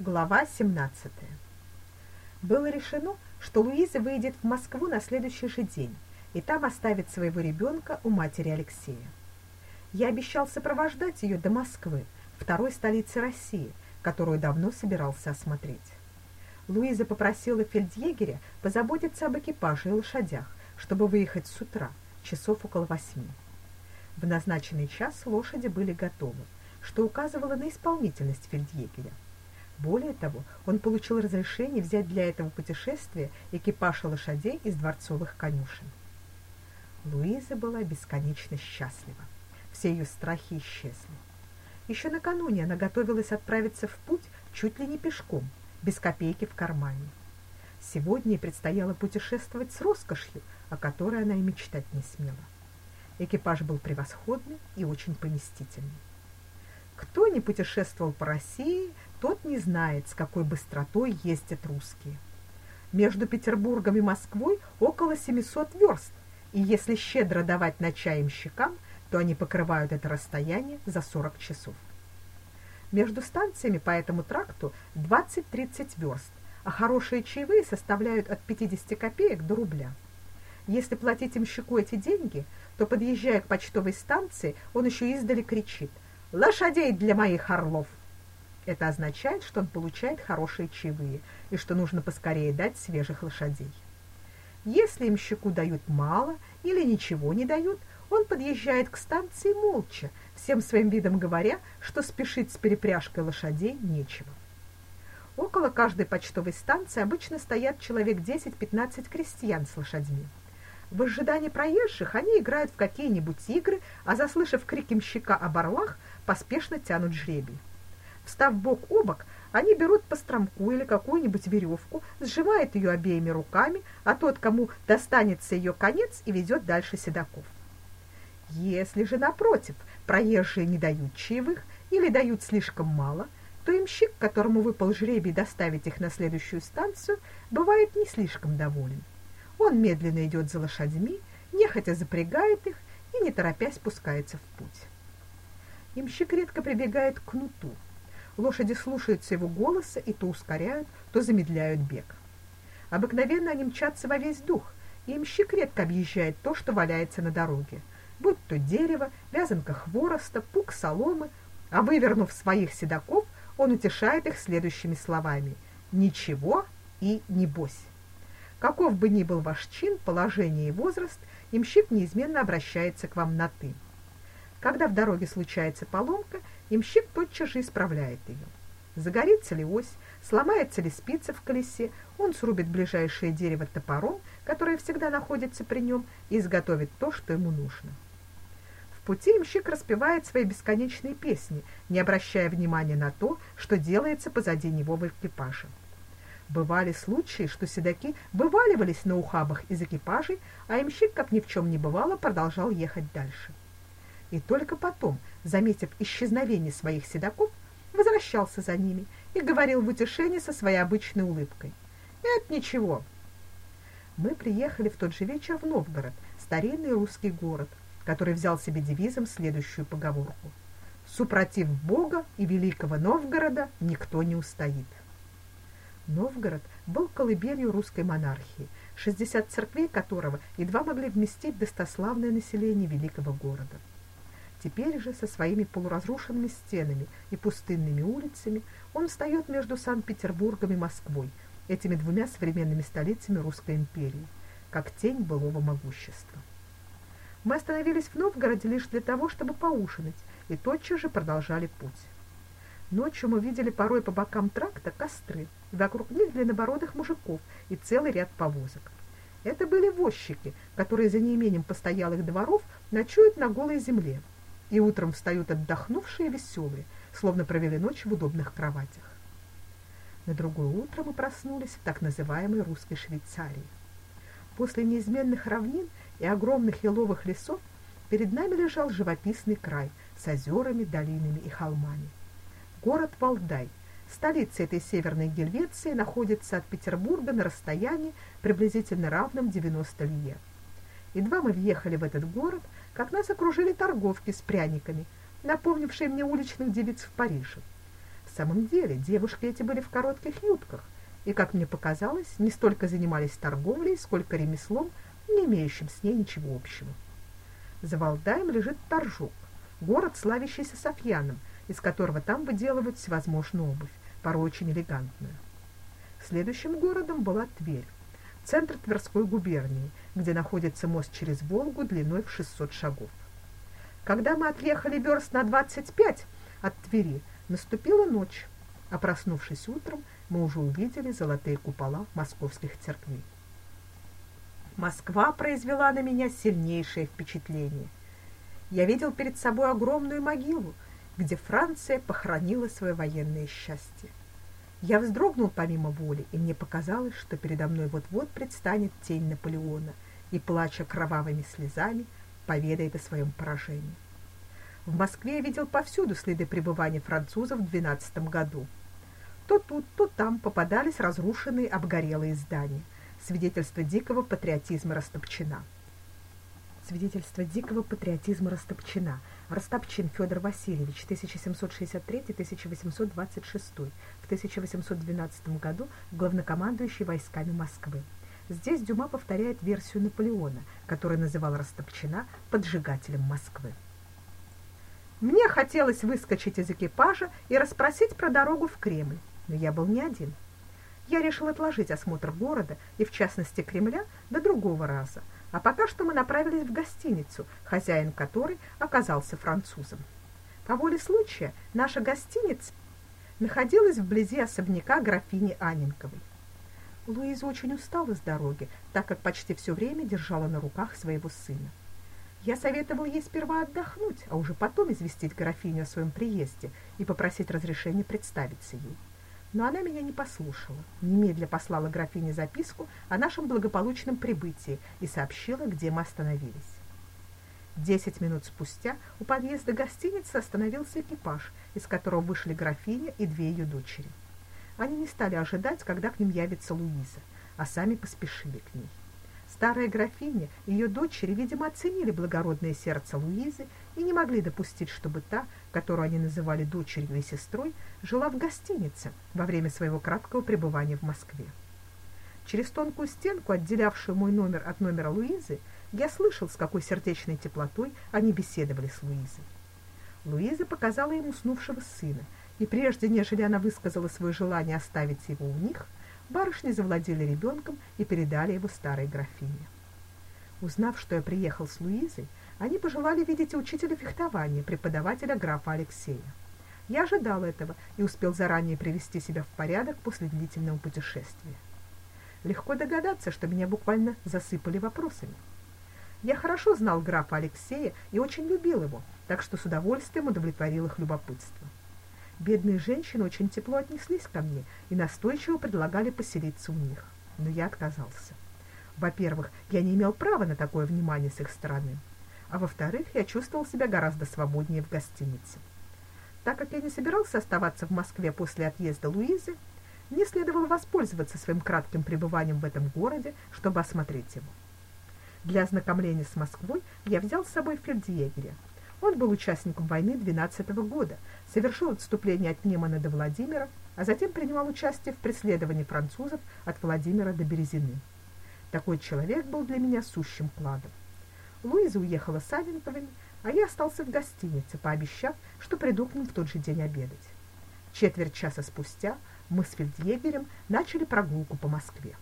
Глава 17. Было решено, что Луиза выйдет в Москву на следующий же день и там оставит своего ребенка у матери Алексея. Я обещал сопровождать ее до Москвы, второй столицы России, которую давно собирался осмотреть. Луиза попросила фельдъегеря позаботиться об экипаже и лошадях, чтобы выехать с утра, часов около восьми. В назначенный час лошади были готовы, что указывало на исполнительность фельдъегеря. Более того, он получил разрешение взять для этого путешествия экипаж лошадей из дворцовых конюшен. Луиза была бесконечно счастлива. Все ее страхи исчезли. Еще накануне она готовилась отправиться в путь чуть ли не пешком, без копейки в кармане. Сегодня ей предстояло путешествовать с роскошью, о которой она и мечтать не смела. Экипаж был превосходный и очень поместительный. Кто не путешествовал по России, тот не знает, с какой быстротой ездят русские. Между Петербургом и Москвой около 700 верст, и если щедро давать на чай имщикам, то они покрывают это расстояние за 40 часов. Между станциями по этому тракту 20-30 верст, а хорошие чаевые составляют от 50 копеек до рубля. Если платить имщику эти деньги, то, подъезжая к почтовой станции, он еще издали кричит «Лошадей для моих орлов!» Это означает, что он получает хорошие чаевые и что нужно поскорее дать свежих лошадей. Если имщику дают мало или ничего не дают, он подъезжает к станции молча, всем своим видом говоря, что спешить с перепряжкой лошадей нечего. Около каждой почтовой станции обычно стоят человек 10-15 крестьян с лошадьми. В ожидании проезжих они играют в какие-нибудь игры, а заслышав крики мщика об орлах, поспешно тянут жребий. Встав бок о бок, они берут по стромку или какую-нибудь веревку, сжимают ее обеими руками, а тот, кому достанется ее конец, и ведет дальше седаков. Если же, напротив, проезжие не дают чаевых или дают слишком мало, то имщик, которому выпал жребий доставить их на следующую станцию, бывает не слишком доволен. Он медленно идет за лошадьми, нехотя запрягает их и, не торопясь, пускается в путь. Имщик редко прибегает к кнуту, Лошади слушаются его голоса и то ускоряют, то замедляют бег. Обыкновенно они мчатся во весь дух, и имщик редко объезжает то, что валяется на дороге, будь то дерево, вязанка хвороста, пук соломы, а вывернув своих седаков, он утешает их следующими словами «Ничего и не бось». Каков бы ни был ваш чин, положение и возраст, имщик неизменно обращается к вам на «ты». Когда в дороге случается поломка, Имщик тотчас же исправляет ее. Загорится ли ось, сломается ли спица в колесе, он срубит ближайшее дерево топором, которое всегда находится при нем, и изготовит то, что ему нужно. В пути имщик распевает свои бесконечные песни, не обращая внимания на то, что делается позади него в экипаже. Бывали случаи, что седаки вываливались на ухабах из экипажей, а имщик, как ни в чем не бывало, продолжал ехать дальше и только потом, заметив исчезновение своих седаков, возвращался за ними и говорил в утешении со своей обычной улыбкой. «Это ничего». Мы приехали в тот же вечер в Новгород, старинный русский город, который взял себе девизом следующую поговорку. «Супротив Бога и великого Новгорода никто не устоит». Новгород был колыбелью русской монархии, 60 церквей которого едва могли вместить достославное население великого города. Теперь же со своими полуразрушенными стенами и пустынными улицами он встает между Санкт-Петербургом и Москвой, этими двумя современными столицами Русской империи, как тень былого могущества. Мы остановились в Новгороде лишь для того, чтобы поужинать, и тотчас же продолжали путь. Ночью мы видели порой по бокам тракта костры, и вокруг них длиннобородых мужиков и целый ряд повозок. Это были возчики, которые за неимением постоялых дворов ночуют на голой земле, и утром встают отдохнувшие и веселые, словно провели ночь в удобных кроватях. На другое утро мы проснулись в так называемой русской Швейцарии. После неизменных равнин и огромных еловых лесов перед нами лежал живописный край с озерами, долинами и холмами. Город Валдай, столица этой северной Гельвеции, находится от Петербурга на расстоянии приблизительно равном 90 лье. Едва мы въехали в этот город, как нас окружили торговки с пряниками, напомнившие мне уличных девиц в Париже. В самом деле, девушки эти были в коротких юбках, и, как мне показалось, не столько занимались торговлей, сколько ремеслом, не имеющим с ней ничего общего. За Валдаем лежит Торжок, город, славящийся Софьяном, из которого там выделывают всевозможную обувь, порой очень элегантную. Следующим городом была Тверь, центр Тверской губернии, где находится мост через Волгу длиной в 600 шагов. Когда мы отъехали верст на 25 от Твери, наступила ночь, а проснувшись утром, мы уже увидели золотые купола московских церквей. Москва произвела на меня сильнейшее впечатление. Я видел перед собой огромную могилу, где Франция похоронила свое военное счастье. Я вздрогнул помимо воли, и мне показалось, что передо мной вот-вот предстанет тень Наполеона и, плача кровавыми слезами, поведает о своем поражении. В Москве я видел повсюду следы пребывания французов в 12 году. То тут, то там попадались разрушенные обгорелые здания, свидетельство дикого патриотизма Растопчина. Свидетельство дикого патриотизма Растопчина. Растопчин Федор Васильевич, 1763-1826, в 1812 году главнокомандующий войсками Москвы. Здесь Дюма повторяет версию Наполеона, который называл Растопчина поджигателем Москвы. Мне хотелось выскочить из экипажа и расспросить про дорогу в Кремль, но я был не один. Я решил отложить осмотр города и, в частности, Кремля, до другого раза, а пока что мы направились в гостиницу, хозяин которой оказался французом. По воле случая наша гостиница находилась вблизи особняка графини Анинковой. Луиза очень устала с дороги, так как почти все время держала на руках своего сына. Я советовал ей сперва отдохнуть, а уже потом известить графиню о своем приезде и попросить разрешения представиться ей. Но она меня не послушала. Немедля послала графине записку о нашем благополучном прибытии и сообщила, где мы остановились. Десять минут спустя у подъезда гостиницы остановился экипаж, из которого вышли графиня и две ее дочери. Они не стали ожидать, когда к ним явится Луиза, а сами поспешили к ней. Старая графиня и ее дочери, видимо, оценили благородное сердце Луизы и не могли допустить, чтобы та, которую они называли дочерью и сестрой, жила в гостинице во время своего краткого пребывания в Москве. Через тонкую стенку, отделявшую мой номер от номера Луизы, я слышал, с какой сердечной теплотой они беседовали с Луизой. Луиза показала ему уснувшего сына, и прежде, нежели она высказала свое желание оставить его у них, барышни завладели ребенком и передали его старой графине. Узнав, что я приехал с Луизой, они пожелали видеть учителя фехтования, преподавателя графа Алексея. Я ожидал этого и успел заранее привести себя в порядок после длительного путешествия. Легко догадаться, что меня буквально засыпали вопросами. Я хорошо знал графа Алексея и очень любил его, так что с удовольствием удовлетворил их любопытство. Бедные женщины очень тепло отнеслись ко мне и настойчиво предлагали поселиться у них, но я отказался. Во-первых, я не имел права на такое внимание с их стороны, а во-вторых, я чувствовал себя гораздо свободнее в гостинице. Так как я не собирался оставаться в Москве после отъезда Луизы, мне следовало воспользоваться своим кратким пребыванием в этом городе, чтобы осмотреть его. Для ознакомления с Москвой я взял с собой фельдъегеря. Он был участником войны 12 -го года, совершил отступление от Немана до Владимира, а затем принимал участие в преследовании французов от Владимира до Березины. Такой человек был для меня сущим кладом. Луиза уехала с Авенковыми, а я остался в гостинице, пообещав, что приду к ним в тот же день обедать. Четверть часа спустя мы с фельдъегерем начали прогулку по Москве.